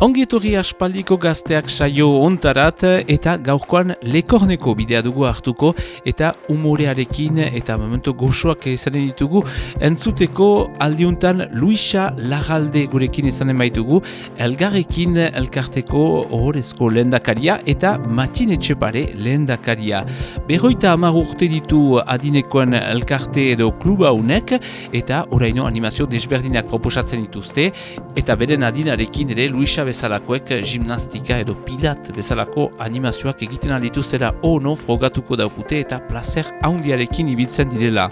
Ongietorri aspaldiko gazteak saio ontarat eta gaurkoan lekorneko bidea dugu hartuko eta umorearekin eta momentu goxoak izanen ditugu entzuteko aldiuntan Luisa Lagalde gurekin izanen baitugu elgarrekin elkarteko ohorezko lehendakaria eta Matin Etxepare lehendakaria. Berroita hamar urte ditu adinekoen elkarte edo kluba unek eta oraino animazio desberdinak proposatzen dituzte eta beren adinarekin ere Luisa bezalakoek gimnastika edo pilat bezalako animazioak egiten aldituzera ono frogatuko daukute eta placer haundiarekin ibiltzen direla.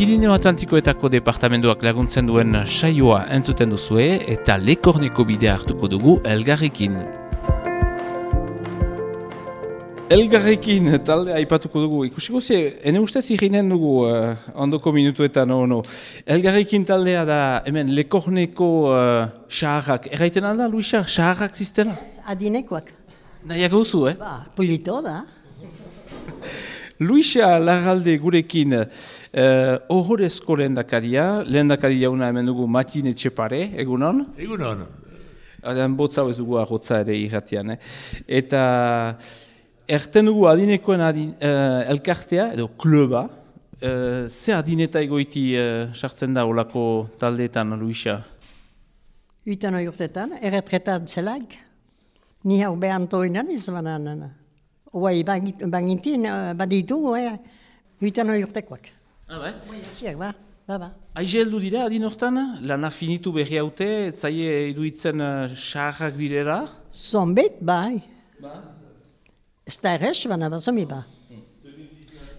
Pirineo Atlantikoetako departamentoak laguntzen duen saioa entzuten duzue eta lekorneko bidea hartuko dugu elgarrekin. Elgarrekin talde aipatuko dugu. Ikusiko zi, ene ustez irinen dugu uh, ondoko minutuetan, no, no. Elgarrekin taldea da, hemen, lekorneko uh, xaharrak. Erraiten alda, Luisa, xaharrak ziztela? Adinekoak. Nahiak gauzu, eh? Ba, pulito da. Luisa Lagalde gurekin uh, ohorezko lehendakaria, lehendakaria una hemen dugu Matine Txepare, egunon? Egunon. Adan botza ez dugu ahotza ere irratian, eh? Eta... Erten dugu adinekoen adin, uh, elkartea, edo kluba, uh, ze adineta egoiti sartzen da olako taldeetan, Luisa? Utan hori urtetan, erretretat zelag. Ni hau behan toinan izan banan. Oai, bangintin, baditu, eh? Utan hori urtekoak. Ah, bai? Ziak, ba, ba, ba. Aize heldu dira adin hortan, lan afinitu berri haute, etzaie iruditzen uh, xarrak direra? Zombet, bai. Ba? Ez da errez, baina bazomi ba.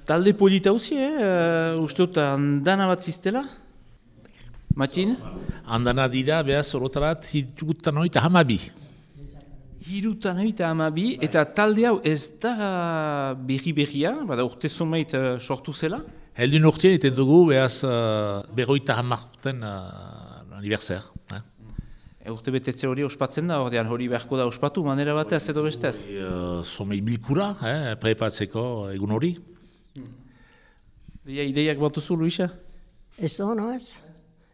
Talde polita hauzi, eh? Uh, uste dut, andana bat ziztela? Matin? Andana dira, behaz, orotarat, hirutan hori eta hamabi. Hirutan hori eta hamabi, eta talde hau ez da berri-berria, bada urte zumeit uh, sortu zela? Heldun urtean iten dugu, behaz, uh, berroita hamarten uh, aniverser. Eh? Urte betetze hori ospatzen da, ordean hori beharko da ospatu, manera batez edo bestez? Uh, Somei bilkura, eh, prepatzeko egun hori. Deia ideiak batuzu, Luisa? Ez ono ez.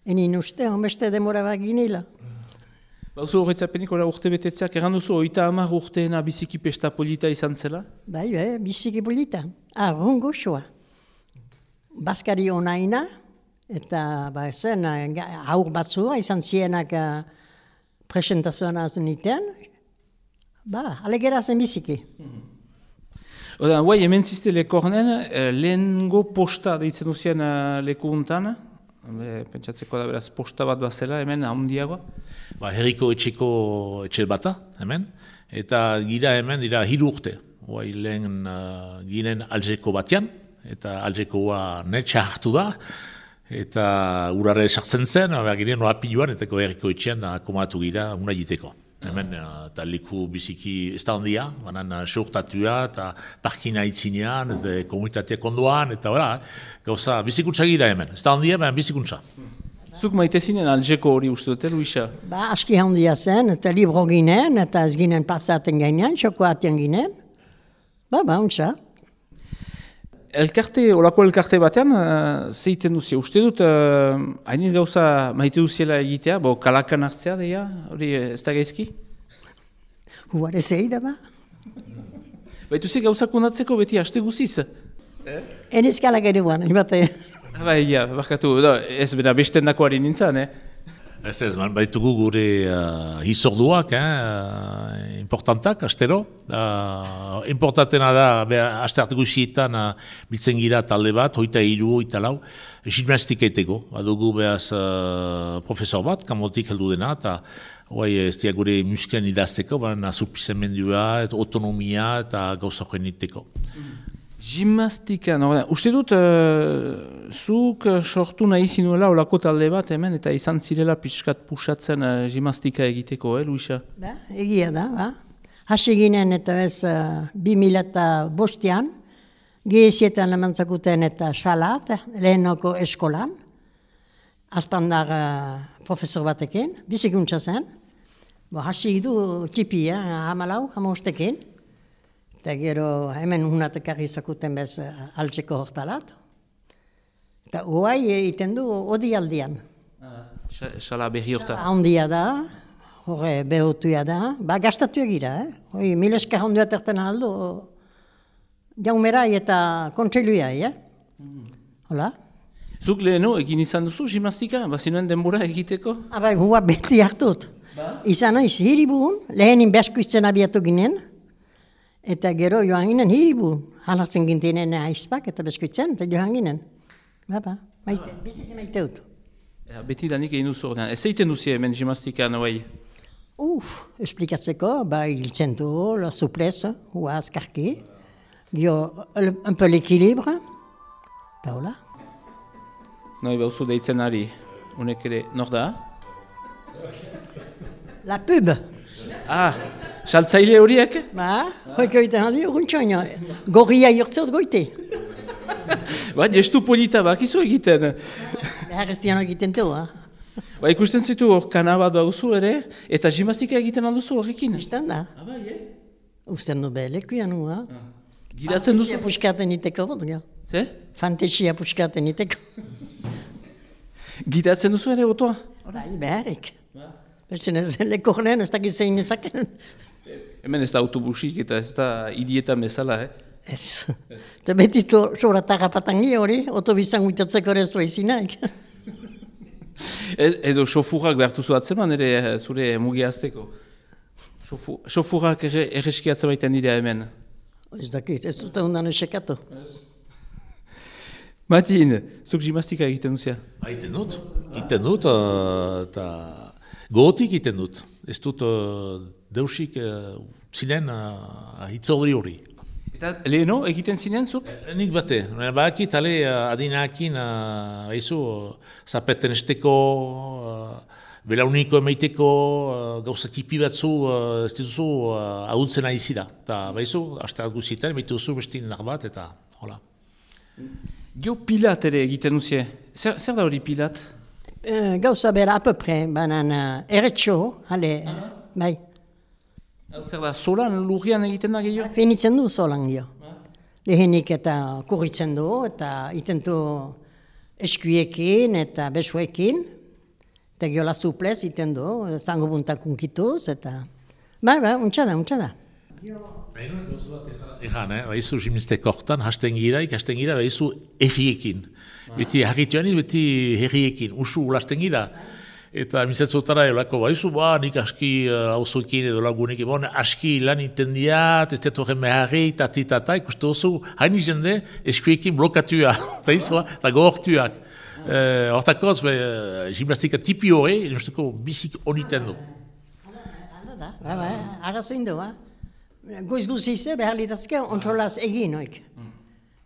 Enin uste, honbeste demora baginila. Bauzu horretzapenik ora urte betetzeak, erran duzu, oita hamar urteena biziki pesta polita izan zela? Bai, bai, biziki polita. Arrun goxoa. Baskari onaina, eta ba zen, aur batzua izan zienak uh, presentazioan azunitean, ba, alegera zen biziki. Oda, guai, hemen zizte lekornen, eh, lehengo posta deitzen duzien uh, leku untan, Be, pentsatzeko da beraz posta bat bazela hemen handiagoa? Ba, herriko etxeko etxe bata, hemen, eta gira hemen, dira hiru urte. Guai, lehen uh, ginen alzeko batean, eta alzekoa netxa hartu da, eta urare sartzen zen, ba, ginen noa piluan, eta herriko etxean komatu gira una egiteko. Hemen, eta liku biziki ez da handia, banan seurtatua eta parkina itzinean, eta komunitateak ondoan, eta ora, gauza, bizikuntza gira hemen. Ez da handia, baina bizikuntza. Zuk maite zinen alzeko hori uste dute, Luisa? Ba, aski handia zen, eta libro ginen, eta ez ginen pasaten gainean, xokoaten ginen. Ba, ba, untsa. Elkarte, olako elkarte batean, uh, zeiten duzia. Uste dut, uh, hainiz gauza maite duziela egitea, bo kalakan hartzea, deia, hori ez da gaizki? Huare zei da ba. Baitu ze gauza kondatzeko beti haste guziz? Eh? Eniz kalak eruan, ibate. Bai, ja, bakatu, no, ez bera besten dakoari nintzen, eh? Ez ez, man, baitugu gure uh, hizorduak, eh, importantak, astero. Uh, importantena da, aste hartu guzietan, uh, biltzen gira talde bat, hoita hiru, hoita lau, gimnastika eteko. Badugu behaz uh, profesor bat, kamotik heldu dena, eta Hoi, ez dira gure muskelen idazteko, baina supizamendua, autonomia eta gauza joan iteko. Gimnastika, no, uste dut, uh, zuk sortu nahi zinuela olako talde bat hemen, eta izan zirela pixkat pusatzen uh, gimnastika egiteko, eh, Luisa? Da, egia da, ba. Hasi ginen eta ez uh, bi mila eta bostean, gehizietan emantzakuten eta salat, lehenoko eskolan, azpandar uh, profesor batekin, bizikuntza zen, Bo, hasi du tipi, eh, hamalau, hamaostekin. Eta gero hemen unatek izakuten bez altzeko hortalat. Eta hoai egiten du odi aldian. Sala berri horta. Handia da, horre behotuia da, ba gastatuak gira, eh? Hoi, mil esker handu aterten aldo, jaumerai eta kontseiluia, eh? Hola? Zuk leheno egin izan duzu gimnastika, bazinuen denbora egiteko? Abai, hua beti hartut. Izan naiz hiribuun, lehenin behasko abiatu ginen, eta gero joan ginen hiribuun. Halatzen gintenen aizpak eta beskoitzen, eta joan ginen. Ba, ba, maite, biziki maite dut. Ja, beti danik egin duzu ordean. Ez egiten duzi hemen gimnastika noai? Uf, esplikatzeko, ba, hiltzen du, la souplesse, hua azkarki, gio, un peu l'équilibre, da hola. Noi bauzu deitzen ari, unek ere, nor da? La pub, Ah, saltzaile horiek? ba, hoiko egiten handi, urruntxoina, gorria jortzeot goite. Ba, gestu polita bakizu egiten. Behar ez diano egiten du, ha? Ba, ikusten zitu hor kanabat bauzu ere, eta gimnastika egiten alduzu horrekin. Istan da? Abai, eh? Usten du belekuia nu, ha? Gidatzen duzu? Fantesia puskaten iteko, gero. Ze? Fantesia puskaten iteko. Gidatzen duzu ere otoa? Bai, beharrik. Beste ez lekornen, ez dakit zein ezaken. Hemen ez da autobusik eta ez da idietan bezala, eh? Ez. Eta beti soratarra patangi hori, otobizan guitatzeko ere ez du izinak. E, edo sofurrak behartu zu atzeman ere eh, zure mugi azteko. Sofu, sofurrak ere, erreski atzemaiten dira hemen. Ez dakit, ez dut ondan esekatu. Matin, zuk gimnastika egiten duzia. Haiten dut, iten dut, eh, eta gogotik iten dut. Ez dut uh, deusik uh, zinen uh, hitzolri hori. Eta leheno egiten zinen zuk? Nik bate, bakit ale uh, adinakin, uh, haizu, uh, zapeten esteko, uh, belauniko emaiteko, uh, gauza tipi batzu, uh, ez dituzu uh, ahultzen ari zira. Eta baizu, haste bat guzietan, emaitu duzu bestin nar bat, eta hola. Gio pilat ere egiten duzie. Zer, zer da hori pilat? E, gauza bera apopre, banan uh, erretxo, ale, bai. Zer da, solan lurrian egiten da gehiago? Finitzen du zolan gio. Lehenik eta kurritzen du, eta iten du eskuiekin eta besuekin. Eta gio la suplez iten du, zango buntak unkituz, eta... Bai, bai, untsa da, untsa da. Egan, eh? baizu gimnisteko hortan, hasten gira, ikasten gira, baizu erriekin. Beti harritioan beti herriekin, usu ulasten gira. Eta mizatzotara elako, baizu, ba, nik aski hauzuekin edo lagunekin, bon, aski lan iten diat, ez diatu horren beharri, tati, tata, ikuste duzu, haini jende, eskuekin blokatua, baizu, eta gohortuak. Eh, Hortakoz, be, gimnastika tipi hori, nusteko bizik oniten du. Hala da, bai, bai, arrazoin du, ba. Goiz guzize, behar litazke, ontsolaz egin oik.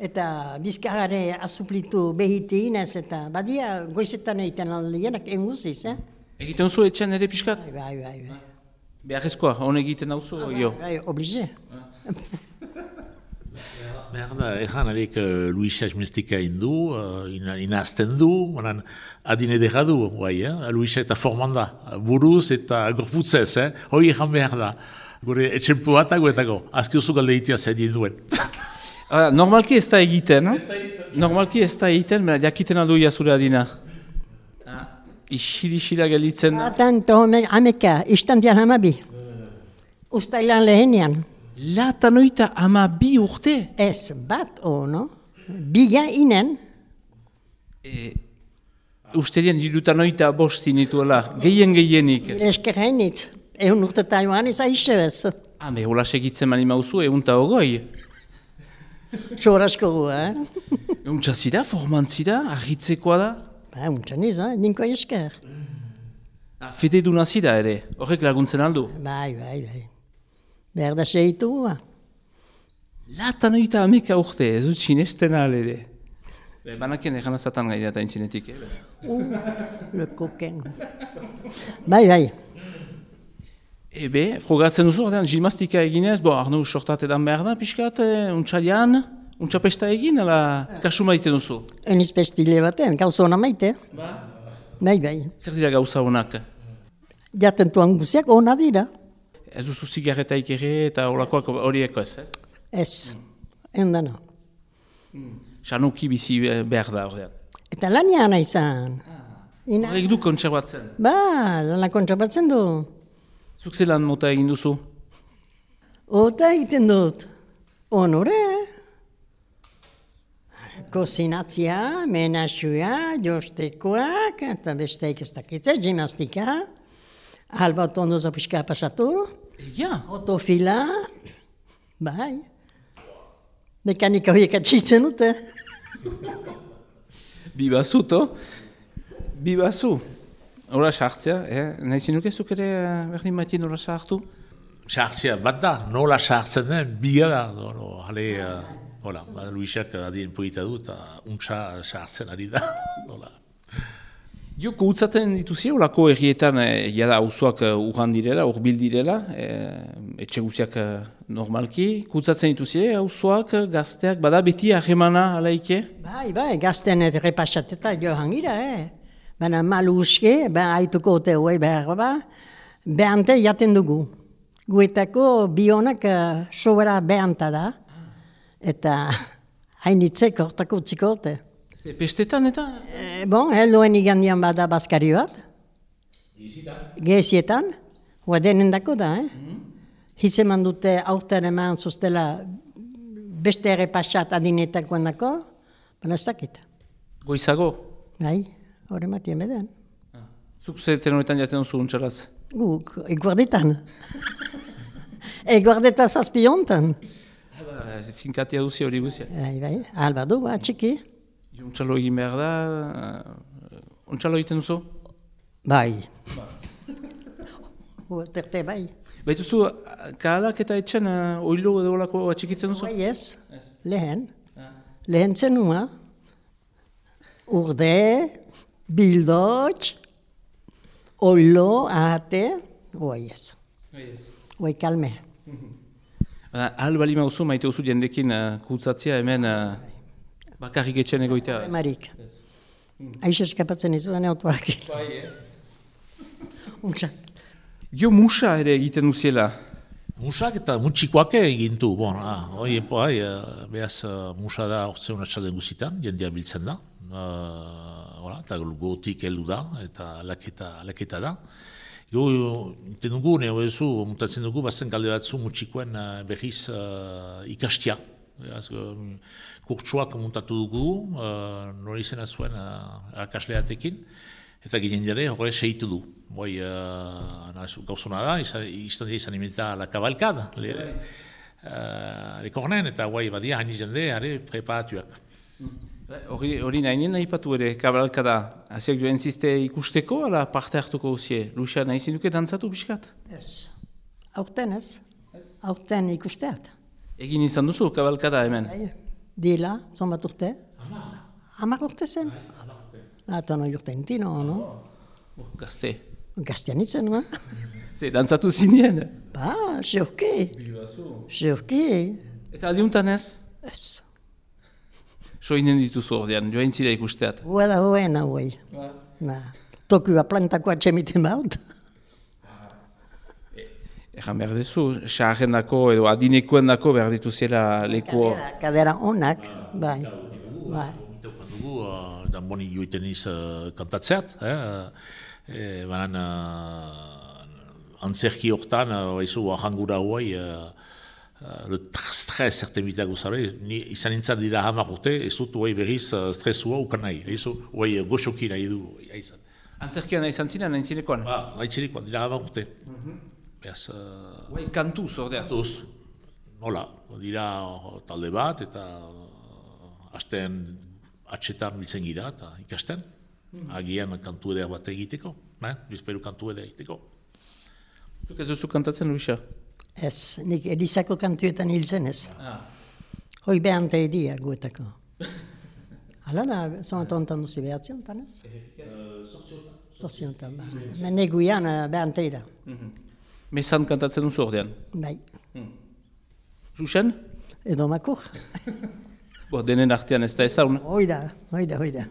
Eta bizkarare asuplitu behiti inez, eta badia goizetan egiten aldienak enguziz, eh? Egiten duzu etxean ere pixkat? Bai, bai, bai. Beharrezkoa, hon egiten dauzu, jo. Bai, oblige. Behar da, egan arek uh, Luisa gimnastika indu, uh, ina, inazten du, manan adine edera du, guai, eh? Luisa eta forman da, buruz eta gorputzez, eh? hoi egan behar da. Gure etxempu bat aguetako, azki duzu galde itia zer duen. Ah, normalki ez da egiten, eh? Normalki ez da egiten, baina jakiten aldu zure adina. Ah, Isili-isila gelitzen. Atan tohome ameka, istantian hamabi. Ustailan lehenian. Latan oita ama bi urte. Ez bat o, no? Biga inen, E, Usterien dirutan oita bost zinituela, gehien gehienik. nire eskerrainitz. Egun urte eta joan ez aixe bez. Ah, me hola segitzen mani mauzu, egun ta ogoi. Sorasko gu, eh? Euntza zira, formantzira, argitzekoa da. Ba, untsan iz, eh? Ninko esker. Ah, fede duna zira ere, horrek laguntzen aldu. Bai, bai, bai. Behar da seitu, ba. Latan oita ameka urte, ez dut sinesten ere. Be, banakien egan azatan gai data intzinetik, eh? Le koken. Bai, bai. Ebe, frogatzen duzu, ordean, gimnastika eginez, bo, arnu sortat edan behar da, pixkat, eh, untxalian, untxapesta egin, ala, kasu maiten duzu. Eniz pestile baten, gauza hona maite. Bai, bai. Zer dira gauza honak? Jaten tuan guziak hona dira. Ez duzu zigarretaik ere eta olakoak horieko ez, eh? Ez. Eundana. Sanuki bizi be- behar da, ordean. Eta lanian izan. Ina. Horrek du kontserbatzen. Ba, lana kontrabatzen du. Zuk zelan mota egin duzu? Ota egiten dut. Onore. Kozinatzia, menasua, jostekoak, eta besteik ez dakitze, gimnastika. Albat ondo zapiska pasatu. Ja. Autofila. Bai. Mekanika horiek atxitzen dute. Bibazu, to? Bibazu. Hora sartzea, eh? Nahi zinuke zuk ere eh, berdin matien hora sartu? Sartzea, bat da, nola sartzen den, biga da, no, hale, uh, hola, ba, Luisak adien poita du, eta untsa sartzen ari da, hola. Jo, kutzaten dituzie, olako errietan, eh, jada auzoak uh, urran direla, urbil direla, eh, etxe guziak eh, normalki, kutzatzen dituzie, auzoak, eh, gazteak, bada beti ahemana alaike? Bai, bai, gazten repasateta johan gira, eh? Baina malu uske, ba, haituko ote huei behar, ba, behante jaten dugu. Guetako bionak uh, sobera behanta da, eta hainitzek hortako utziko ote. Ze pestetan eta? E, bon, helduen igandian bada bazkari bat. Gezietan. Hua denen dako da, eh? Mm Hitzeman dute aurten eman zuztela beste ere pasat adinetakoen dako, baina ez dakit. Goizago? Bai, hori matien beden. Zuk ze tenoretan jaten duzu untxalaz? Guk, eguardetan. eguardetan zazpiontan. Hala, finkatia duzi hori guzia. Bai, bai, alba du, ba, txiki. Untxalo egin behar da, uh, untxalo egiten duzu? Bai. Hua terte bai. Baituzu, kahalak eta etxen uh, oilo edo olako atxikitzen duzu? Bai ez, lehen. Lehen zenua. Urde, bildotx, oilo, ahate, bai ez. Bai kalme. Ba, Ahal bali mauzu, maite duzu jendekin uh, kutsatzia hemen uh, bakarrik etxen egoitea. Marik. Aixa eskapatzen izan autoak. Bai, eh? Untsa. Jo musa ere egiten duziela. Musak eta mutxikoak egin du, bon, ah, hoi, bai, uh, behaz uh, musa da ortsen atxalden guzitan, jendea biltzen da, uh, hola, eta gotik heldu da, eta alaketa, alaketa da. Jo, iten dugu, neo ezu, mutatzen dugu, bazen galde batzu mutxikoen uh, behiz uh, ikastia. Beraz, uh, kurtsuak muntatu dugu, uh, nori izena zuen uh, akasleatekin, eta ginen jare horre segitu du. Boi, uh, gauzona da, izan, izan izan imita la kabalkada, le, uh, le kornen, eta guai, badia haini jende, are preparatuak. Hori, hori nahi nien nahi patu ere, kabalkada, hasiak joan ziste ikusteko, ala parte hartuko uzie? Luisa, nahi zinduke dantzatu biskat? Ez. Aurten ez. Aurten ikusteat. Egin izan duzu, kabalkada hemen? Bai. Dila, zonbat urte? Hamar urte zen? Eta no urte intino, no? Oh, gazte. Gaztean itzen, no? Ze, dantzatu zinien? Ba, seurki. Seurki. Eta aldiuntan ez? Ez. Soinen dituzu ordean, joain zira ikusteat. Hua da hoen hauei. Na. Tokua plantako atxemiten baut. Egan behar duzu, xarren dako edo adinekoen dako behar dituzela lekuo. Kadera, kadera onak, bai. Bai. Itaukan dugu, uh, dan boni joiten iz uh, kantatzeat, eh? E, banan, uh, antzerki hortan, uh, ahangura huai, uh, stres zerten bitak guzare, ni izan nintzen dira hamar urte, ez dut huai berriz uh, stresua ukan nahi, huai uh, goxoki nahi du, haizan. Antzerkian izan zinen, zinekoan? Ba, haitzirik, dira hamar urte. Beaz, uh, Guai kantuz ordean. Tuz, nola, dira uh, talde bat eta uh, asten atxetan biltzen gira eta ikasten. Agian kantu eder bat egiteko, eh? bizperu kantu eder egiteko. Zuk ez duzu kantatzen, Luisa? Ez, nik Elisako kantuetan hiltzen ez. Ah. Hoi behante edia guetako. Hala da, zonat ontan duzi behatziontan ez? Sortziontan, ba. Mene guian behante eda. Mesan kantatzen duzu ordean. Bai, Xuxen? edo makur. Bo, denen artean ez da ezaun. Hoida, hoida, hoida.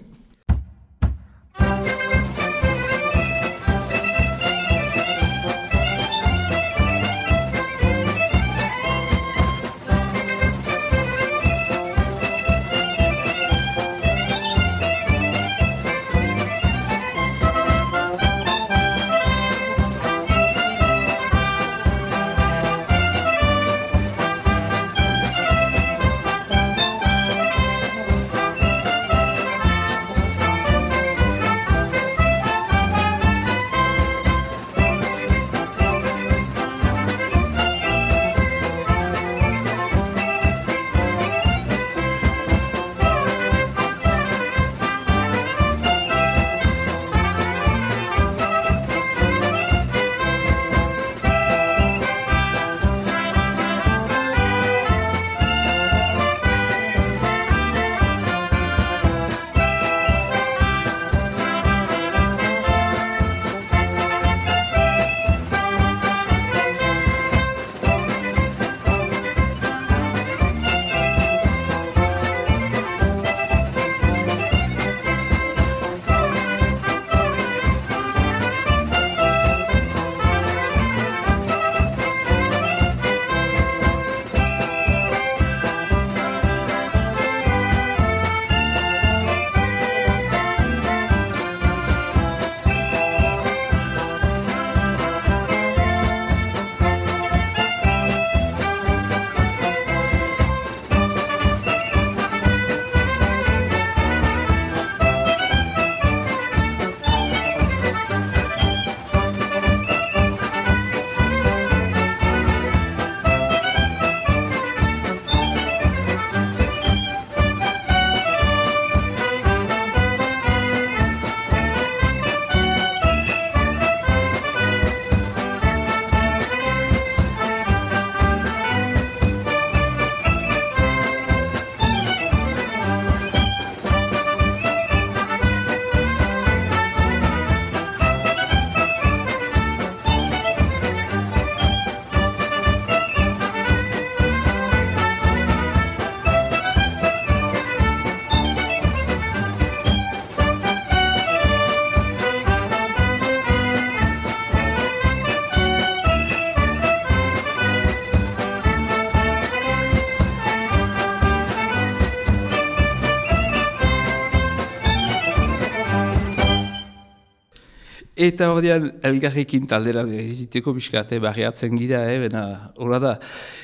Eta ordean, elgarrekin taldera egiteko biskate barriatzen gira, eh, bena, hola da,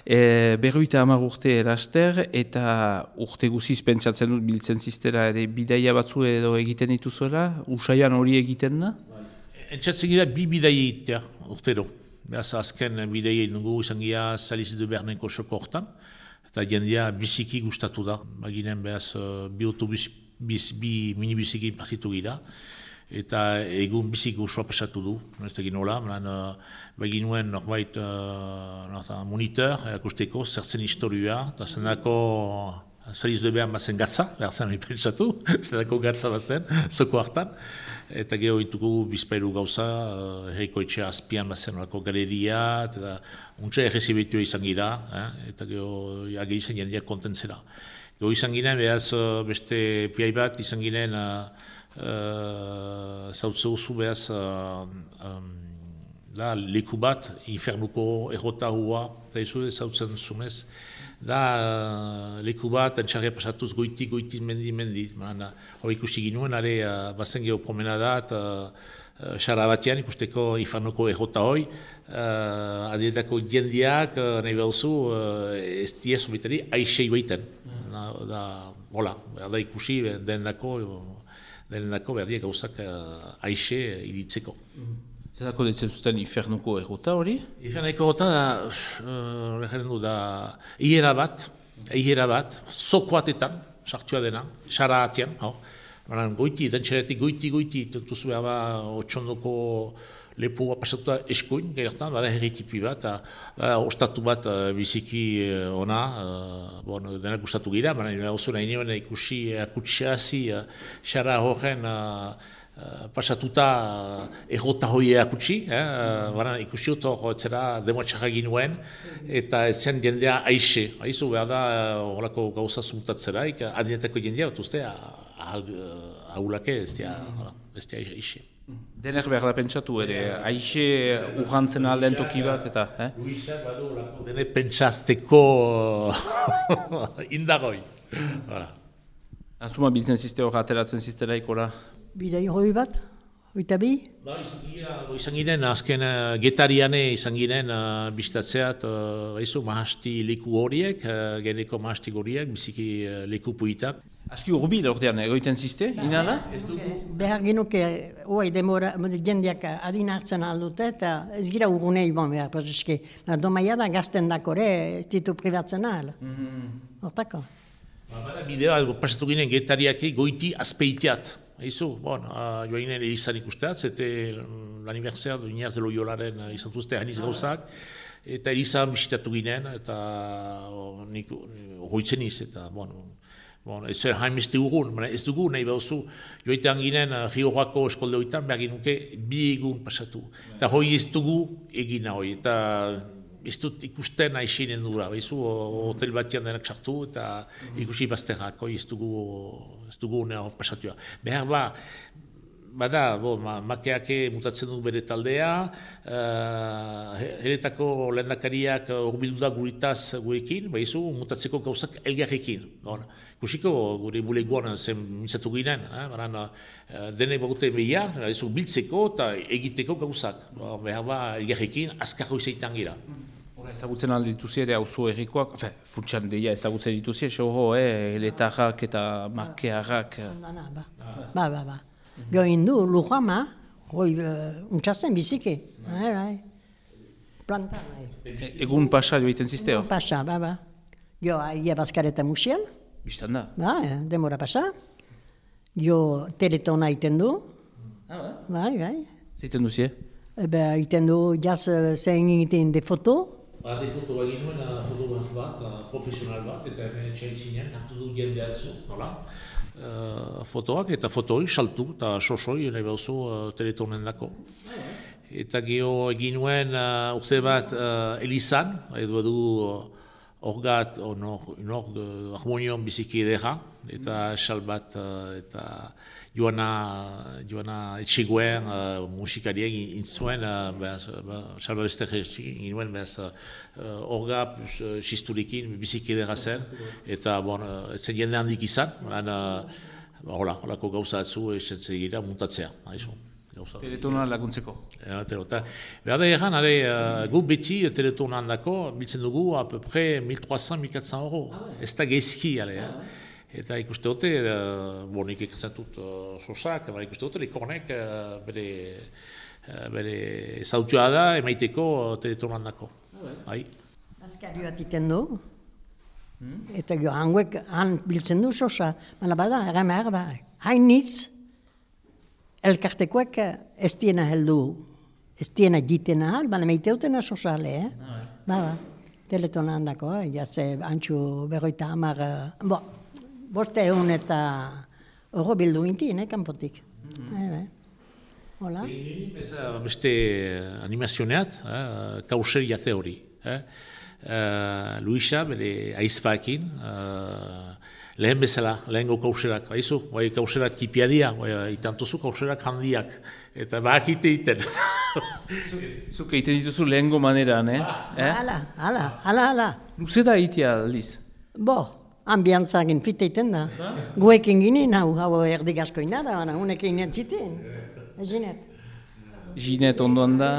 e, berroita hamar urte eraster, eta urte guziz pentsatzen dut biltzen ziztera ere bidaia batzu edo egiten dituzuela, usaian hori egiten da? Entzatzen gira bi bidaia egitea, urtero. Beaz, azken bidaia dugu izan gira Saliz de Berneko soko hortan, eta jendea biziki gustatu da. Baginen behaz, bi autobus, bi minibiziki partitu gira eta egun bizik usua pasatu du, ez egin hola, beran, uh, begin nuen norbait uh, monitor, erakusteko, zertzen historioa, eta zendako zariz de behar bazen gatza, behar zen hori pentsatu, zendako gatza bazen, zoko hartan, eta geho ditugu bizpailu gauza, uh, herriko etxe azpian bazen horako galeria, eta untsa errezibitua izan gira, eh? eta geho age izan jendeak kontentzera. Geho izan ginen, behaz beste piai bat izan ginen, uh, uh, zautze guzu behaz uh, um, da, leku bat infernuko errota hua, eta izu zautzen zunez, da uh, leku bat entxarria pasatuz goiti, goiti, mendi, mendi. Hori ikusi ginuen, are uh, bazen geho promenadat, uh, Xara batean ikusteko ifanoko errota hoi, uh, adietako jendiak, uh, nahi behuzu, uh, ez diez bitari, aixei baiten. Mm. Da, hola, da ikusi den dako, lehenenako berdiak gauzak uh, aixe iritzeko. Zerako ditzen zuten infernuko errota hori? Infernuko errota da, uh, du, da, ihera bat, ihera bat, zokoatetan, sartua dena, xara atian, hau. goiti, dantxeretik goiti, goiti, tentuzu behar ba, otxondoko lepo pasatuta eskuin, gertan, bada herritipi bat, bada ostatu bat uh, biziki uh, ona, uh, bon, denak gustatu gira, baina oso nahi nioen ikusi akutsiasi, uh, xara horren uh, uh, pasatuta uh, errota hoi akutsi, eh, uh, ikusi dut hor zera demotxarra ginuen, eta zen jendea aixe, haizu behar da horako gauza zumutatzeraik, adinetako jendea, bat uste, ahulake, ez dia, ez dia aixe. Denek behar da pentsatu ere, aixe urrantzen alden toki bat, eta... Eh? Luisa, badu, denek pentsazteko indagoi. Azuma biltzen ziste hor ateratzen ziztera ikola? Bidai hori bat, oita bi? Ba, izan ginen, azken uh, getariane izan ginen uh, biztatzeat, uh, mahasti leku horiek, uh, geneko mahasti horiek, biziki uh, leku puitak. Aski urbil ordean egoiten ziste, inala? Ez dugu? Behar genuke, oai demora, jendeak adin hartzen aldute, eta ez gira urgune ibon behar, poseski. Domaia da gazten dakore, ez ditu privatzen ahal. Mhm. Hortako? Ba, bada bideoa, pasatu ginen getariak goiti azpeiteat. Eizu, bon, joa ginen erizan ikusteat, zete l'aniversea du Iniaz de Loiolaren izan zuzte haniz gauzak, eta erizan bisitatu ginen, eta nik hoitzen iz, eta, bon, Bon, ez zer hainbeste urgun, ez dugu nahi behuzu, joitean ginen, uh, Riojoako eskolde hoitan, behar ginuke, bi egun pasatu. Eta hoi ez dugu egina hoi, eta ez dut ikusten aixinen dura, behizu, hotel batian denak sartu, eta ikusi bazterrak, hoi ez dugu, ez dugu nahi. Behar ba, bada, bo, ma, makeake mutatzen du bere taldea, uh, heretako lehendakariak urbildu da guritaz guekin, baizu, mutatzeko gauzak elgarrekin. Bon, kusiko gure bulegoan zen mintzatu ginen, eh? Baran, uh, dene bagute behia, baizu, biltzeko eta egiteko gauzak. Bon, behar ba, elgarrekin, azkarro izaitan gira. Hora ezagutzen alde dituzi ere hauzu errikoak, fe, funtsan deia ezagutzen dituzi, xo eh, eletarrak eta markearrak. Ba, ba, ba. Goin du, lujama, hoi uh, untxasen biziki. Bai, bai. Planta, bai. E, egun pasa joiten zizteo? Egun pasa, ba, ba. Jo, aia bazkareta musiel. Bistan da? Ba, demora pasa. Jo, teletona iten du. Ah, ba? Bai, bai. Zeiten duzie? Ebe, iten du, jaz, zein egiten de foto. Ba, de foto egin nuen, fotograf bat, profesional bat, eta hemen txaitzinen, hartu du jendea zu, nola? Uh, fotoak eta fotoi saltu eta sosoi nahi behuzu uh, teletonen dako. Eta geho egin nuen uh, urte bat uh, Elizan, edo edu orgat, nor, harmonion biziki edera, eta sal bat eta joana, joana etxiguen uh, musikarien intzuen, uh, sal bat beste egin nuen, behaz, uh, orga, uh, xisturikin, biziki edera zen, eta bon, uh, etzen jende handik izan, baina, uh, hola, holako gauza atzu, esetzen gira, muntatzea, haizu. Gauza. Teletona laguntzeko. Ja, tero, eta behar da egan, are, uh, gu beti teleton handako, biltzen dugu, a peu près 1300-1400 euro. Ez da gezki, ale, eh? Eta ikuste dute, uh, bo, nik ikatzatut uh, sosak, ba, ikuste dute, lekornek uh, bere, uh, bere zautua da, emaiteko uh, teleton handako. Bai. Azkari bat iten du. Eta gero, hanguek, han biltzen du sosa. Baina bada, erra behar da. Hain nitz, elkartekoek ez diena heldu, ez diena jitena hal, baina meiteutena sosale, eh? Ba, ba, teleton handako, eh? ja ze, antxu berroita hamar, eh, bo, boste egun eta oro bildu intien, eh, kanpotik. Eh, eh. Hola? Beza, beste animazioneat, eh, kauseria teori. Eh? Uh, Luisa, bere aizpakin, uh, lehen bezala, lehengo kauserak, baizu, bai kauserak kipiadia, bai itantozu kauserak handiak, eta bakite iten. Zuk egiten dituzu lehengo maneran, eh? eh? Hala, hala, hala, hala. Luze da itia aldiz. Bo, ambiantzagin fiteiten da. Guekin ginen, hau, hau erdik asko inada, baina unekin netziten. Ezinet. Ginet ondoan da,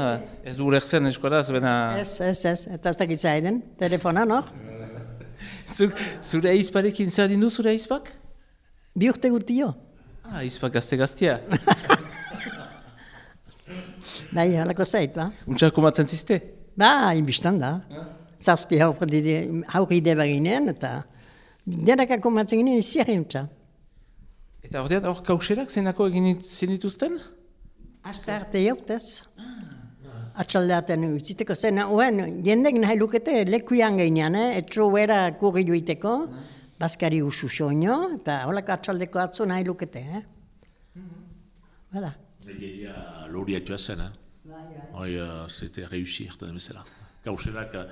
ez du ulertzen eskoraz, bena... Ez, ez, ez, eta ez dakit zaiden, telefona, no? Zuk, zure aizparekin zer dindu zure aizpak? Bi urte gutio. Ah, aizpak gazte-gaztea. Bai, halako zait, ba? Untxako matzen ziste? Ba, inbistan da. Zazpi haurri ide baginen, eta denakako matzen ginen izierri untxa. Eta ordean, hor kauserak zenako egin zenituzten? Asta arte jautez. Atxaldeaten utziteko zen, oen, jendek nahi lukete lekuian gainean, eh? etxo bera kurri joiteko, bazkari usu soño, eta holako atxaldeko atzo nahi lukete. Eh? Hala. Egeia lori atua zen, eh? Hoi, uh, zete reusir, eta demezela. Kauserak uh,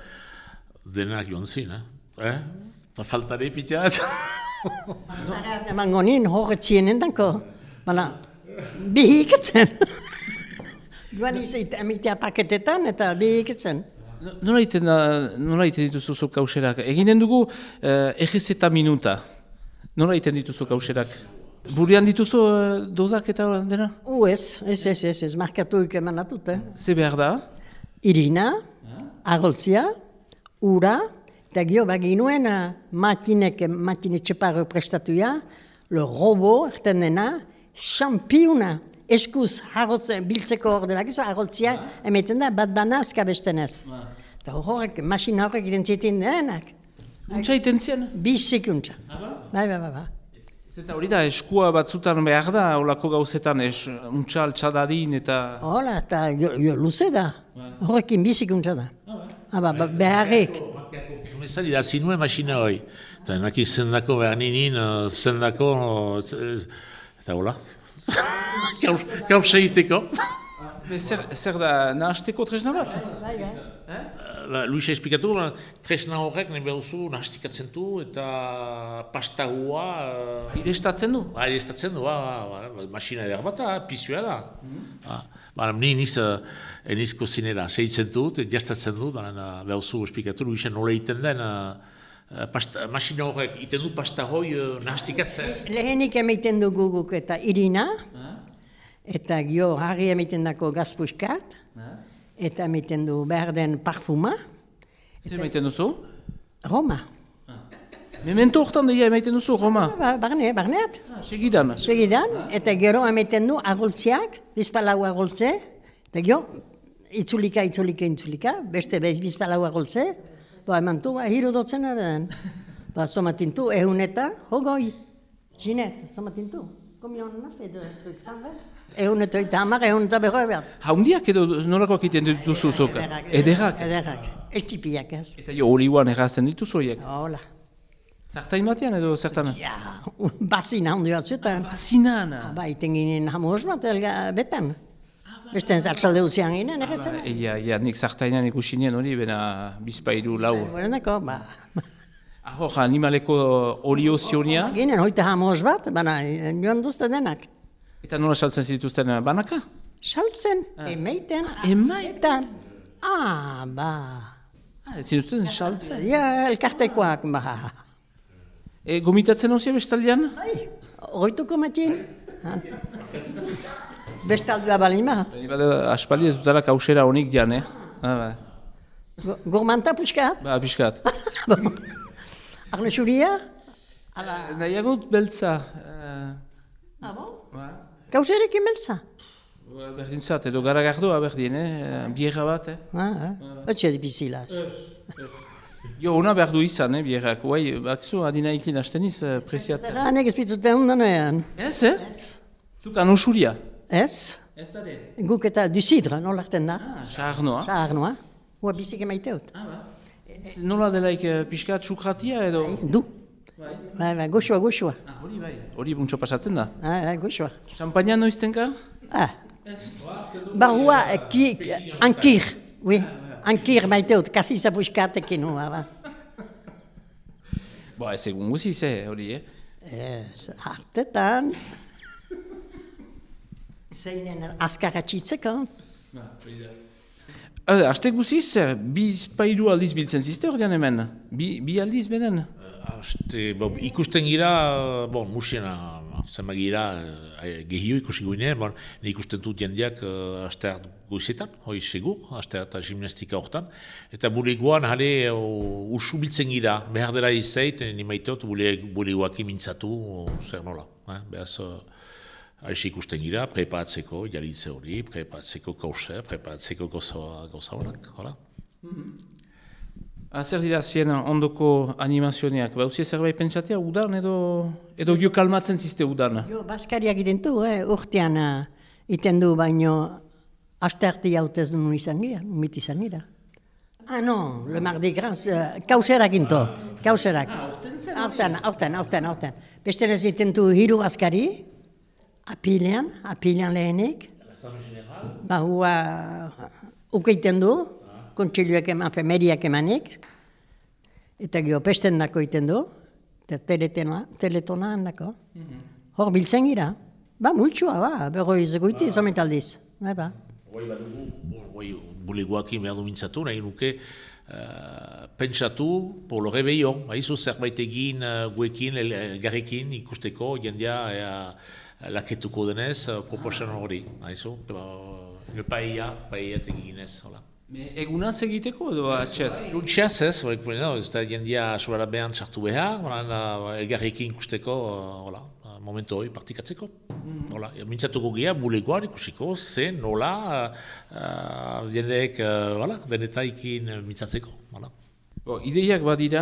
denak joan zin, eh? Eh? Ta faltare pitiat. Zara, eman gonin, horretzien endako. Bala, bihiketzen. Joan izait, emitea paketetan eta bihiketzen. Nola iten, nola iten dituzu zu kauserak? Eginen dugu eh, egiz eta minuta. Nola iten dituzu kauserak? Burian dituzu eh, dozak eta dena? U ez, ez, ez, ez, ez, markatu ikeman atut, eh? Ze behar da? Irina, agoltzia, ura, eta gio baginuen uh, makinek, makine txeparro prestatuia, le robo, erten dena, championa, eskuz harrotzen biltzeko hor dela, gizu harrotzia, emeten da, bat bana azkabestenez. Eta horrek, masina horrek iten zitin denak. Untxa iten zien? Bi sekuntza. Bai, bai, bai, bai. Zeta hori da, eskua batzutan behar da, olako gauzetan, es, untxa altxadadin eta... Hola, eta jo, jo, luze da. Horrekin bi sekuntza da. Ah, ba, ba, beharrik. Kermesari da zinue masina hoi. Eta naki zendako behar ninin, zendako, eta hola. Gauz egiteko. Zer, da, nahasteko tresna bat? Bai, bai. Ba, Luisa esplikatu, ba, tresna horrek nahi behar duzu nahastikatzen du eta pastagua... Uh, Irestatzen du? ba, estatzen du, ba, ba, ba, masina edar bat, ah, pizua da. Ba, ba, ni iniz, uh, eniz kozinera, segitzen dut, jastatzen dut, ba, behar duzu esplikatu, Luisa nola egiten den, uh, pasta, masina horrek iten du pasta hoi uh, nahastikatzen. Lehenik emaiten dugu guk eta irina, eta gio harri emaiten dako gazpuskat, eta emaiten du behar den parfuma, Zer maiten duzu? Roma. Memento hortan deia emaiten duzu, Roma. Ba, barne, barneat. Ah, Segidan. Segidan, eta gero emaiten du agoltziak, bizpalau agoltze, eta gero, itzulika, itzulika, itzulika, beste bez bizpalau agoltze, ba, eman tu, ba, hiru dotzen abedan. Ba, somatintu, ehun eta, hogoi. Ginet, somatintu. Komion na fedu, truk zanbe. Ehun eta oita hamar, ehun eta berroi behar. Haundiak edo nolakoak egiten dituzu zoka? Ederrak. Ederrak. Estipiak ez. Eta jo, olioan errazten dituzu horiek. Hola. Zartain batean edo zertan? Ja, basina handi batzuetan. Bazinana. Ba, iten ginen hamoz bat, elga, betan. Beste zartsalde uzian ginen, erretzen. Ia, ia, nik zartainan ikusi nien hori, bena bizpairu lau. Buenako, ba. Aho, animaleko olio zionia. Ginen, hoita hamoz bat, baina joan duzte denak. Eta nola saltzen zituzten banaka? Saltzen, emeiten, Emaiten? Ah, ba. Ah, ez zituzten saltzen. Ja, elkartekoak, ba. E, gomitatzen hozia bestaldean? Bai, oituko matien. Bestaldua balima. Aspaldi ez dutela kausera honik dian, eh? Ah, ba. Go- Gourmanta puskat. Ba, pixkat. Arne xuria? Ala. Nahiago dut beltza. eh, Ah, bon? ba, Kauserekin beltza. ba, berdin zat, edo garagardoa berdin, eh? Bierra bat, eh? Ah, ah. Etxe difizilaz. Jo, ona behar du izan, eh, bierrak. Guai, bakzu, adinaikin hasten iz, eh, preziatzen. Hanek ezpitzute ondanean. Ez, eh? Zuk anusuria. Ez? Ez da de. Guk eta du sidra, nola hartzen da? Saharnoa. Saharnoa. Hua bizik emaiteut. Ah, ba. Nola delaik eh, pixkat sukratia edo? Du. Bai, bai, goxua, goxua. Ah, hori bai. Hori buntxo pasatzen da. Ah, bai, goxua. Champagnea noiztenka? Ah. Ba, hua, eh, ki, ankir. Oui, ankir maiteut, kasi zapuskatekin hua, ba. Ba, ez egun guziz, eh, hori, eh? Ez, hartetan. Zeinen azkaratxitzeko. Uh, Aste guziz, bi spairu aldiz biltzen zizte hori hemen? Bi, bi aldiz benen? Aste, bo, ikusten gira, bon, musiena, zenba gira, eh, gehio ikusi guinean, bon, ne ikusten dut jendeak uh, aste hart goizetan, hoi segur, aste hart gimnastika hortan, eta bulegoan jale uh, usu biltzen gira, behar dela izait, ni maiteot bule, bulegoak mintzatu, zer nola, eh? behaz, uh, Aixe ikusten gira, prepatzeko jalitze hori, prepatzeko kauser, prepatzeko goza, goza horak, hola? Ah, zer dira zien ondoko animazioneak? Ba, usia zerbait pentsatea udan edo, edo jo kalmatzen zizte udan? Jo, Baskariak iten du, eh, urtean uh, iten du, baino aste arte jautez du izan gira, mit izan gira. Ah, no, le mardi gras, uh, kauserak into, kauserak. Horten, horten, horten, horten. Beste ez iten du hiru Baskari, apilean, apilean lehenik. Ba, hua, ukeiten du, kontseiluak eman, femeriak emanik. Eta gero pesten dako iten du, eta teletona, teletona handako. Hor biltzen gira. Ba, multxua, ba, berroi zegoiti, zometaldiz. Ba, ba. Hoi badugu, hoi bulegoakin behar du mintzatu, nahi nuke uh, pentsatu por lo rebeion, haizu zerbait egin uh, guekin, el- elgarrekin ikusteko, jendea uh, laketuko denez, uh, proposan hori, haizu, uh, paella, paella eginez, hola. Me, egunaz egiteko edo atxez? Luntxeaz ez, hori, no, ez da jendea solara behan txartu behar, uh, elgarrekin ikusteko, uh, hola, uh, momentu hori partikatzeko. Hola, mintzatuko gira, bulegoan ikusiko, ze nola uh, jendeek, uh, hola, denetaikin uh, mintzatzeko, hola. Bo, ideiak badira,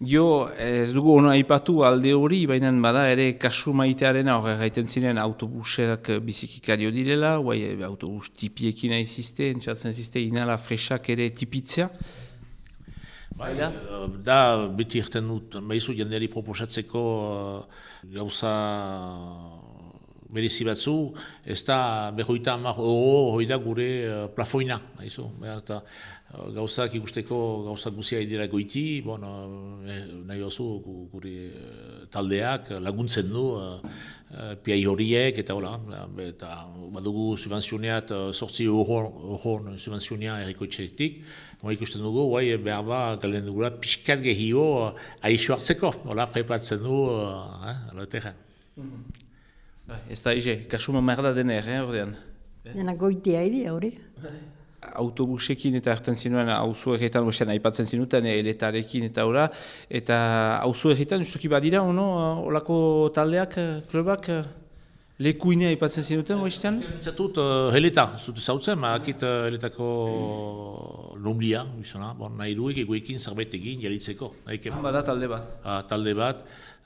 jo ez dugu ono aipatu alde hori, baina bada ere kasu maitearen hor gaiten ziren autobusak bizikikario direla, guai autobus tipiekin aizizte, entzatzen zizte inala fresak ere tipitzea. Bai, da, beti irten dut, maizu jendeari proposatzeko uh, gauza merezi batzu, ez da berroita hamar euro hori da gure uh, plafoina, haizu, behar eta uh, gauzak ikusteko gauza guzia dira goiti, bon, eh, nahi oso gu- gure uh, taldeak laguntzen du uh, piai horiek eta hola, eta badugu subvenzioneat sortzi euro, subvenzionea errikoitzetik, Hoi ikusten dugu, guai, behar ba, galden dugula, pixkat gehio uh, aixo hartzeko, hola, prepatzen du, eh, ez da ize, kasuma merda dener, eh, ordean. Dena goitia iri, hori. autobusekin eta hartzen zinuen auzu erretan, bostean aipatzen zinuten, eh, eletarekin eta ora, eta auzu erretan, justuki badira, ono, olako taldeak, eh, klubak, eh, lekuine aipatzen zinuten, bostean? Zatut, uh, heleta, zut zautzen, ma akit uh, heletako lomblia, bizona, bon, nahi duek egoekin zerbait egin jalitzeko. Eke, Bada talde bat. uh, talde bat,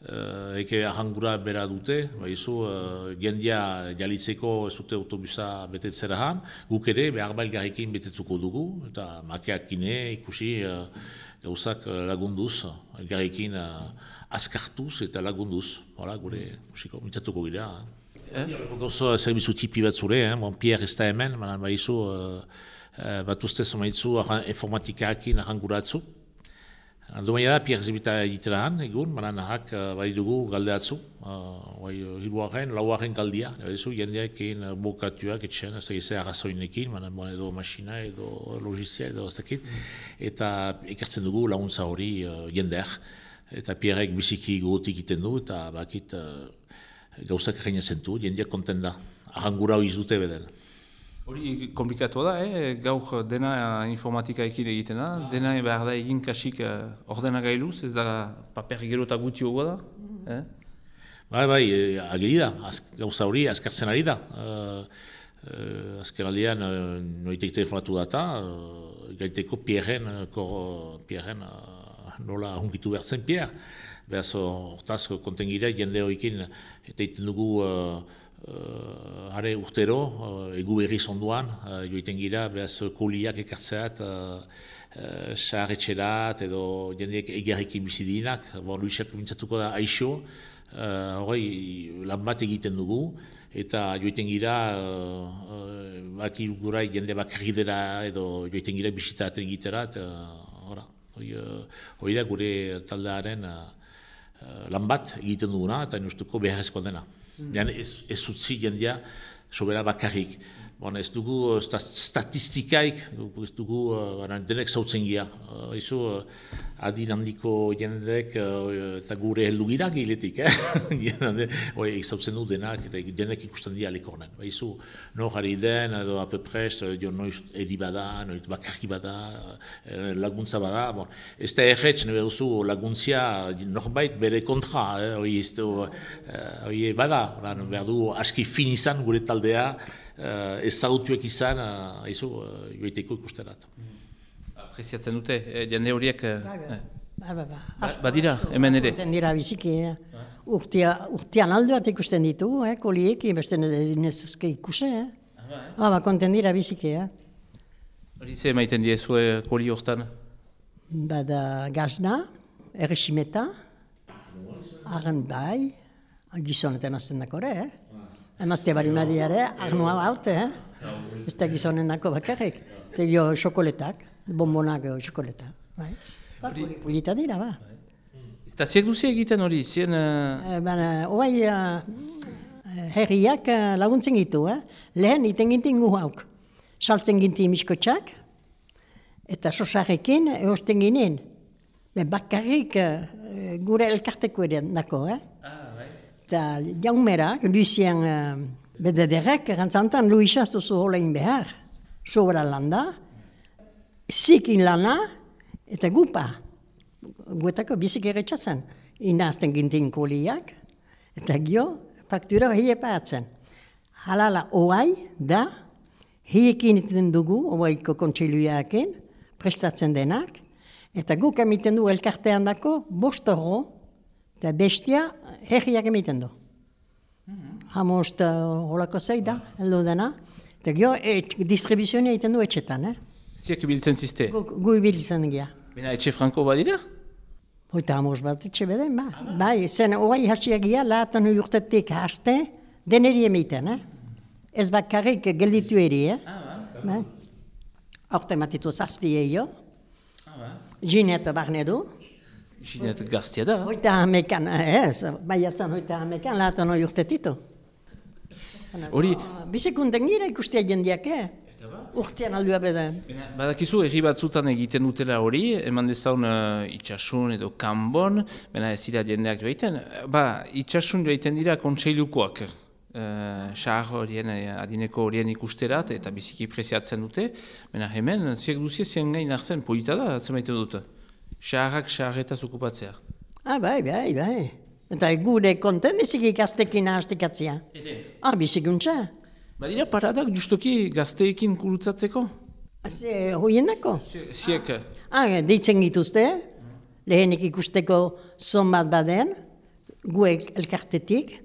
uh, eke ahangura bera dute, baizu, uh, jendia jalitzeko ez dute autobusa betetzera han, guk ere behar bailgarrekin betetuko dugu, eta makeakine ikusi uh, gauzak lagunduz, elgarrekin uh, azkartuz eta lagunduz, Hola, gure musiko, mintzatuko gira. Eh? Gauzo zerbitzu tipi bat zure, eh? bon, Pierre ez da hemen, manan baizu, uh, uh, bat ustez omaitzu informatikakin arranguratzu. Aldo maia da, Pierre zibita egitera han, egun, manan ahak uh, bai dugu galdeatzu, uh, bai hiruaren, lauaren galdia, baizu, jendeak egin uh, bokatuak etxean, ez da gizea arrazoinekin, manan bon, edo masina, edo logizia, edo ez dakit, eta ekartzen dugu laguntza hori uh, jendeak, eta Pierrek biziki gogotik egiten du, eta bakit uh, gauzak egin zentu, jendeak konten da. Arrangura hori dute beden. Hori komplikatu da, eh? gaur dena informatikaekin egiten da, dena behar da egin kasik uh, ordena gailuz, ez da paper gero eta guti da. Eh? Bai, bai, e, ageri da, az, gauza hori azkartzen ari da. Uh, uh, azken aldean, uh, noitek telefonatu data, uh, gaiteko Pierren, uh, Pierren uh, nola hunkitu behar zen Pierre. Beraz, hortaz, kontengira, jende horiekin, eta iten dugu uh, are urtero, uh, egu berri zonduan, uh, joiten gira, behaz koliak ekartzeat, uh, uh, edo jendeek egarrekin bizidinak, bon, Luisak mintzatuko da aixo, uh, hori lan bat egiten dugu, eta joiten gira, uh, baki gurai jende bakarri edo joiten gira bisitaten egitera, eta uh, hori da gure taldearen lan bat egiten duguna, eta nustuko beharrezko dena. Mm. ez, ez utzi jendea sobera bakarrik. Bon, ez dugu statistikaik, ez dugu uh, denek zautzen gira. Uh, izu, uh, adin handiko jendek uh, eta gure heldu gira giletik. Eh? Hoi, zautzen du denak eta denek ikusten dira lekornen. Ba, izu, no jarri den, edo apeprest, jo noiz edi bada, noiz bakarri bada, laguntza bada. Bon, ez da erretz, nire duzu laguntzia, norbait bere kontra, eh? Hoi, ez du, uh, bada, behar du aski fin izan gure taldea, uh, ezagutuek izan, uh, izu, uh, joiteko ikusterat. Apresiatzen dute, eh, jende horiek... Eh, ba, ba, ba, ba, ba, badira, hemen ere. Dira biziki, eh. Urtia, urtian aldo bat ikusten ditugu, eh, koliek, beste nezazke ikuse, eh. Ah, ba, konten dira biziki, eh. Hori ze maiten diezue koli hortan? Bada gazna, erresimeta, arren bai, gizonetan azten dakore, eh. Emazte bari ere, arnua baute, eh? Ez da gizonen nako bakarrik. Jo xokoletak, bombonak xokoletak. Bai. Pulita dira, ba. Eta ziek duzi egiten hori, zien... Uh... Baina, oai, uh, herriak uh, laguntzen gitu, eh? Lehen, iten gintin gu hauk. Saltzen ginti miskotxak, eta sosarrekin, eosten ginen. Ben bakarrik uh, gure elkarteko ere nako, eh? Ah eta jaumera, Lucien uh, bedederek, erantzantan Luisa zuzu holein behar, sobra landa, zikin lana, eta gupa. Guetako bizik erretxatzen, inazten gintin koliak, eta gio, faktura hie patzen. Halala, oai da, hiekin iten dugu, oaiko kontseiluaken, prestatzen denak, eta guk emiten du elkartean dako, bostoro, eta bestia herriak emiten du. Hamost uh, holako zei da, heldu dena. Eta gio, et, distribuzioa egiten du etxetan, eh? Ziak ibiltzen ziste? Gu, gu ibiltzen gira. Bena etxe franko badira? Hoita hamost bat etxe beden, ba. Ah, bai, zen oai hasiak gira, lahatan urtetik haste, deneri emiten, eh? Ez bakarrik gelditu eri, eh? Ah, ba. Horte matitu zazpi eio. Ah, ba. Gineta barne du. Ginet gaztia da. Hoita hamekan, ez, baiatzen hoita hamekan, lahatan hori urtetitu. Hori... Bizikunden gira ikustia jendiak, eh? Urtean aldua beda. Badakizu, erri batzutan egiten dutela hori, eman dezaun uh, itxasun edo kanbon, bena ez dira jendeak joaiten. Ba, itxasun joaiten dira kontseilukoak. Uh, horien, uh, adineko horien ikusterat eta biziki preziatzen dute. Bena hemen, ziak duzia zien gain hartzen, polita da, atzen maite dut. Xarrak xarretaz okupatzea. Ah, bai, bai, bai. Eta gure konten bizik ikastekin ahastikatzea. Ere? Ah, bizikuntza. Badira paradak justoki gazteekin kurutzatzeko? Ze, hoienako? Ziek. Ah, deitzen gituzte, lehenik ikusteko zon bat baden, guek elkartetik,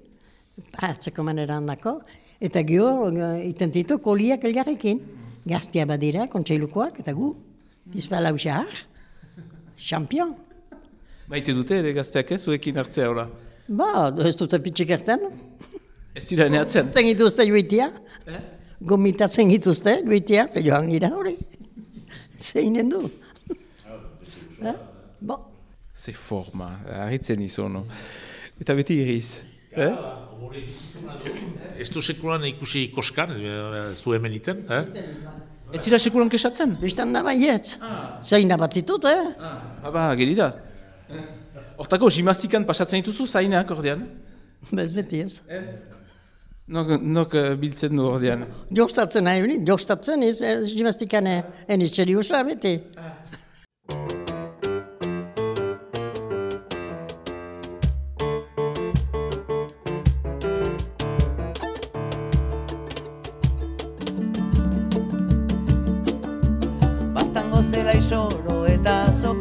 paratzeko maneran dako, eta gio, itenditu koliak elgarrekin. Gaztea badira, kontseilukoak, eta gu, bizpalau xahar. Champion. Maite dute ere gazteak ez, zuekin hartzea hola? Ba, ez dute pitxik erten. Ez dira neatzen? Zen gituzte joitia. Eh? Gomitatzen gituzte joitia, eta joan gira hori. Zeinen du. eh? Bo. Ze forma, harritzen izo, Eta beti iriz. Eh? Ez du sekulan ikusi koskan, ez du hemen iten. Eh? Ez zira sekulan kesatzen? Bistan da baietz. Ah. Zaina bat ditut, eh? Ah, ba, geri da. Hortako, jimastikan pasatzen dituzu zainak ordean? Bez beti ez. Ez. Nok, nok eh, biltzen du ordean. Jostatzen nahi jostatzen ez, ez gimnastikane enitxeri usua beti. Baztango isoro eta zokoa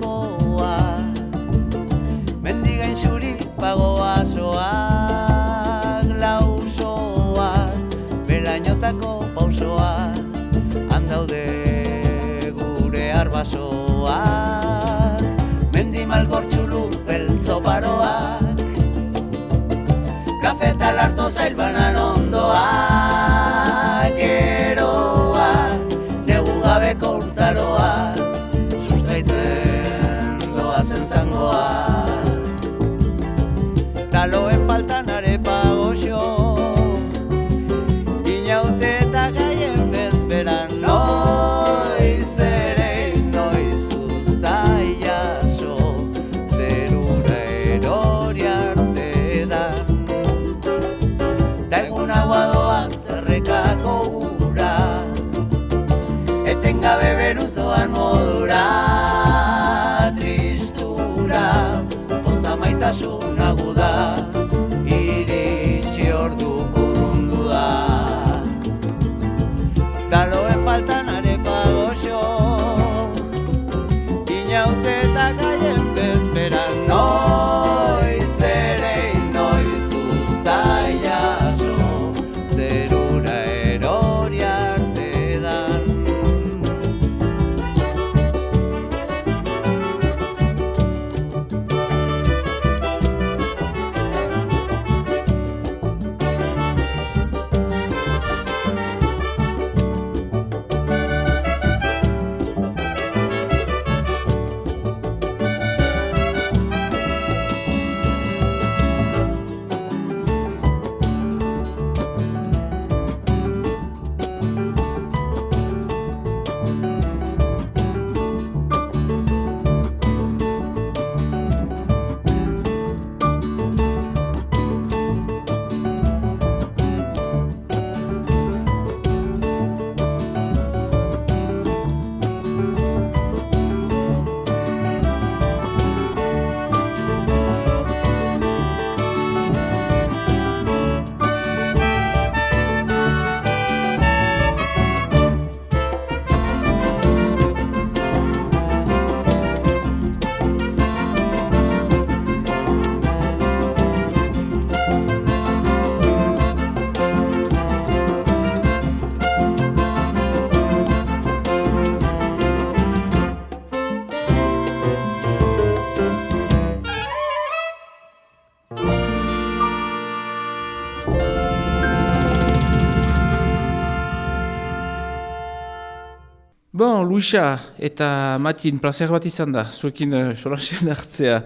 Bon, Luisa eta Matin, placer bat izan da, zuekin uh, solasen hartzea.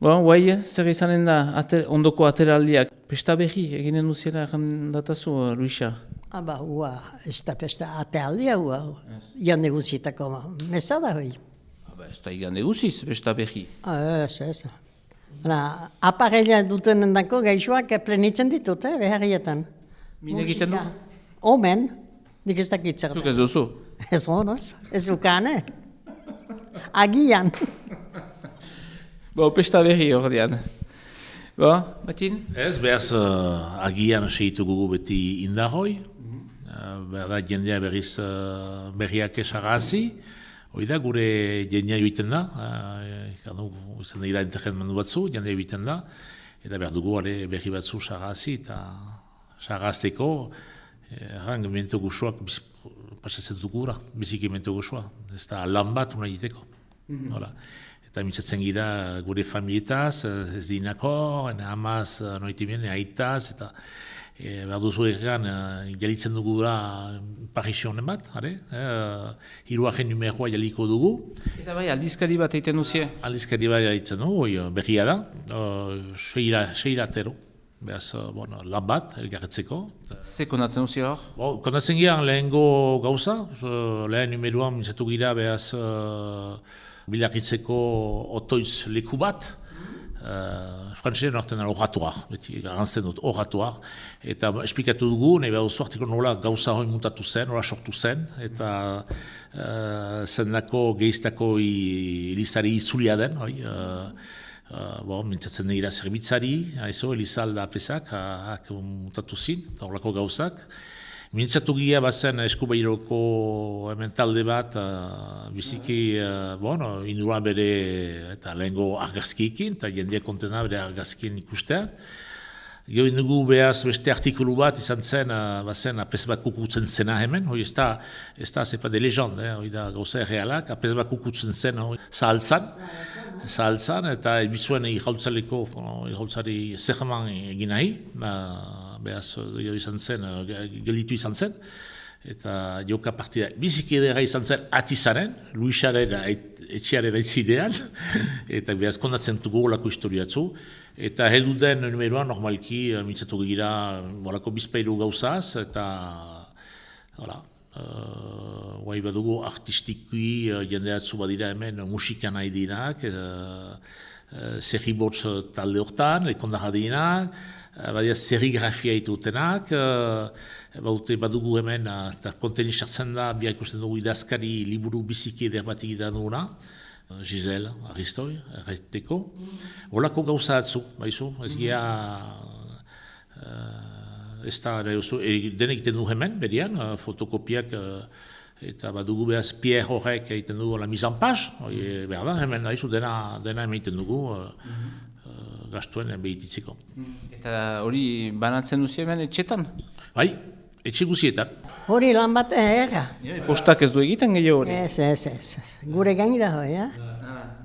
Bon, guai, zer izanen da, atel, ondoko ateraldiak. Pesta berri, eginen duziela datazu, uh, Luisa. Aba, hua, ez da pesta ate aldia hua, jande guzietako mesa da hoi. Aba, ez da igande guziz, pesta berri. Ah, Ez, ez. Hala, aparella duten dako gaixoak plenitzen ditut, eh, beharrietan. Min egiten du? Omen, nik ez dakit zer. Zuk ez duzu. Ez honoz, ez ukane. Agian. Bo, pesta berri ordean. Bo, Matin? Ez, behaz, uh, agian segitu gugu beti indarroi, uh, behar da jendea berriz uh, berriak esagazi, hori da gure jendea joiten da, uh, izan dira interretmendu batzu, jendea joiten da, eta behar dugu are berri batzu sagazi eta sagazteko, erran, mento gusuak biz- pasatzen dugura, biziki mento gusua, ez da lan bat una egiteko. Hola. Eta mitzatzen gira gure familietaz, eh, ez dinako, ene amaz, eh, noitibien, aitaz, eta e, behar duzu egan, e, jalitzen dugu da parisionen bat, are? E, hiruagen numeroa jaliko dugu, Eta bai, aldizkari bat egiten duzie. aldizkari bai jalitzen dugu, berria da, uh, seira, seiratero, behaz, eh, bueno, lan bat, elgarretzeko. Ze konatzen duzie hor? Bo, kondatzen gira lehengo gauza, lehen numeroan mintzatu gira behaz uh, bilakitzeko otoiz leku bat, Uh, Frantzien orten da oratoar, beti garantzen dut oratoar, eta esplikatu dugu, nahi behar artiko nola gauza hori mutatu zen, nola sortu zen, eta uh, zendako gehiztako ilizari izulia den, hoi, uh, uh, bon, mintzatzen dira zerbitzari, haizo, elizalda apesak, hak mutatu zin, horlako gauzak, Mintzatu gira bazen eskubairoko hemen talde bat, uh, biziki, uh, bueno, indura bere eta lehengo argazkiikin, eta jendia kontena bere argazkien ikustean. Gero indugu behaz beste artikulu bat izan zen, uh, bazen apes bat kukutzen zena hemen, hoi ez da, ez da, zepa de lejond, eh, hoi da gauza errealak, apes bat kukutzen zen, hoi, zahaltzan, zahaltzan, eta bizuen ikaltzaleko, ikaltzari zerman egin nahi, behaz jo izan zen, eh, gelitu izan zen, eta joka partida biziki edera izan zen atizaren, Luisaren etxearen aizidean, eta behaz kondatzen dugu olako historiatzu, eta heldu den numeroan normalki eh, mintzatu gira bolako bizpailu gauzaz, eta hala, uh, guai badugu artistikui uh, jendeatzu badira hemen musikan nahi dinak, uh, uh, talde hortan, lekondak adinak, Eh, badia serigrafia itutenak, e, baute badugu hemen, eh, eta konteni sartzen da, bia ikusten dugu idazkari liburu biziki eder bat egiten duguna, Giselle, Aristoi, erreteko. Olako gauza atzu, baizu, ez gira, ez da, denek egiten du hemen, berian, fotokopiak, eta badugu behaz Pierre horrek egiten dugu la mise en page, behar da, hemen, dena, dena hemen egiten dugu, gastuen behititzeko. Eta hori banatzen duzi hemen etxetan? Bai, etxe guzietan. Hori lan bat erra. postak ez du egiten gehiago hori? Ez, ez, ez. Gure gaini da hori, ja?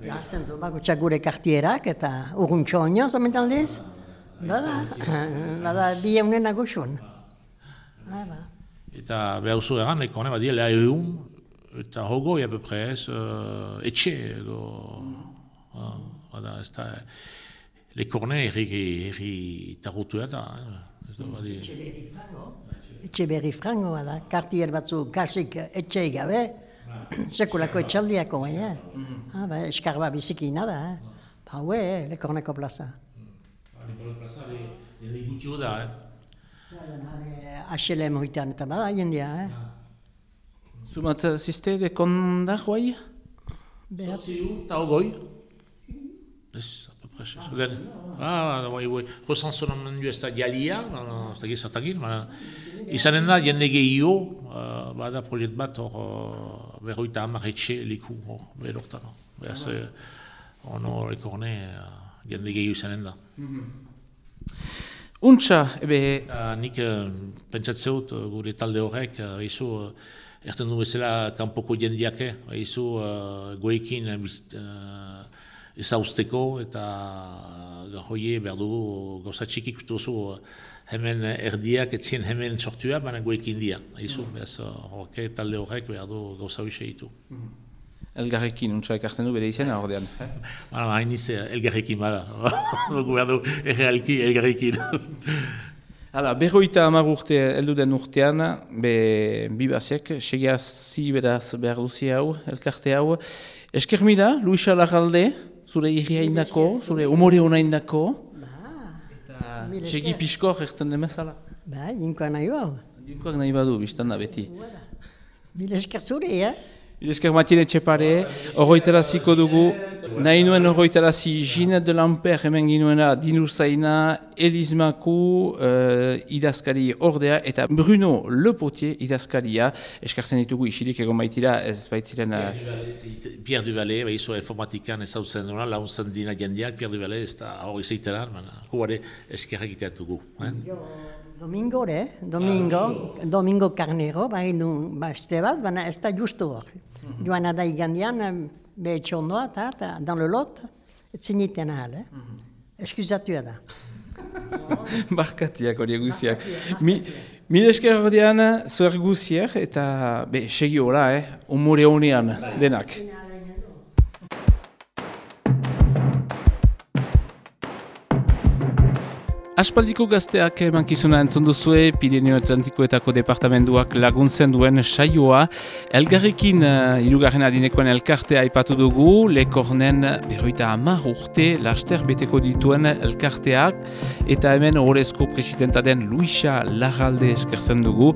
Gartzen du, bako txak gure kartierak eta urguntxo onio, zomentan diz? Bada, bada, bi eunen agusun. Eta behar zu egan, eko hone, badia, leha egun, eta hogo, ja beprez, uh, etxe, edo, uh, bada, ez da, Le Cornet erri, erri tarutu da. Etxe berri frango da, kartier batzu kasik etxe gabe, sekulako etxaldiako bai, eh? Ah, ba, eskarba biziki da, eh? Ba, hue, eh, Le Corneko plaza. Le Corneko plaza, le gutxio da, eh? HLM hoitan eta bada jendia, eh? Zumat, ziste de kondar, guai? Zortzi eta ogoi. Ez, Zuden, ah, bai, bai, ez da jalia, ez da izanen da, jende gehio, uh, bada proiekt bat hor, uh, berroita hamar etxe liku hor, berortan. Beaz, ono uh, jende gehio izanen da. Untxa, ebe... Uh, nik uh, pentsatzeut, uh, gure talde horrek, uh, izu, uh, erten du bezala kanpoko jendiak, izu, uh, goekin, uh, ezauzteko eta gajoie behar dugu gauza txiki ikustu hemen erdiak etzien hemen sortua, baina goekin dia. Aizu, mm. behaz, horke talde horrek behar du gauza hoxe ditu. Mm. Elgarrekin, untsa ekartzen du bere izena ordean. Baina, hain iz elgarrekin bada. Dugu behar du errealki elgarrekin. Hala, berroita amar urte eldu den urtean, be, bibazek, segiazi beraz behar duzi hau, elkarte hau. Esker mila, Luisa Lagalde, zure irria indako, zure umore hona indako. Eta segi piskor erten demezala. Ba, jinkoa nahi hau. Jinkoak nahi badu, biztan da beti. Mila esker zure, eh? Esker matine txepare, horroitaraziko dugu, nahi nuen horroitarazi Gina de Lamper hemen ginuena Dinur Zaina, Elizmaku uh, idazkari ordea eta Bruno Lepotier idazkaria. Eskartzen ditugu isirik egon baitira ez baitziren... Uh... Pierre Duvalet, bai zo informatikan ez hau zen duna, launzen dina jendiak, Pierre Duvalet ez da hori zeiteran, huare eskerrak iteatugu. Eh? Domingo, eh? Domingo, Domingo Carnero, bai nu, ba, bat, baina ez da justu hor. -hmm. joan da igandian, behetxe ondoa, eta, eta, dan le lot, ez ziniten ahal, eh? Mm -hmm. Eskuzatu da. Barkatiak hori guziak. Mi, mi esker hori zuer guziak, eta, be, segi hola, eh? Umore honean, denak. Aspaldiko gazteak emankizuna entzun duzue, Pirineo Atlantikoetako departamenduak laguntzen duen saioa. Elgarrekin uh, irugarren adinekoen elkartea aipatu dugu, lekornen berroita amar urte laster beteko dituen elkarteak, eta hemen horrezko presidenta den Luisa Larralde eskertzen dugu,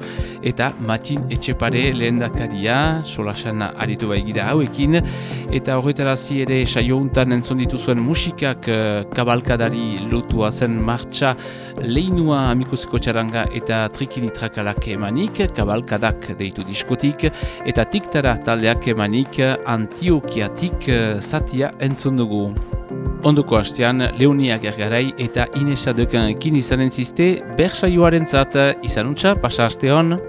eta Matin Etxepare lehen dakaria, solasan aritu baigira hauekin, eta horretarazi ere saio untan entzun dituzuen musikak uh, kabalkadari lotua zen martxa leinua amikuzeko txaranga eta trikili trakalak emanik, kabalkadak deitu diskotik, eta tiktara taldeak emanik antiokiatik zatia entzun dugu. Ondoko hastean, Leoniak ergarai eta Inesa deken kin izanen ziste, bersaioaren zat, izan pasa haste hon?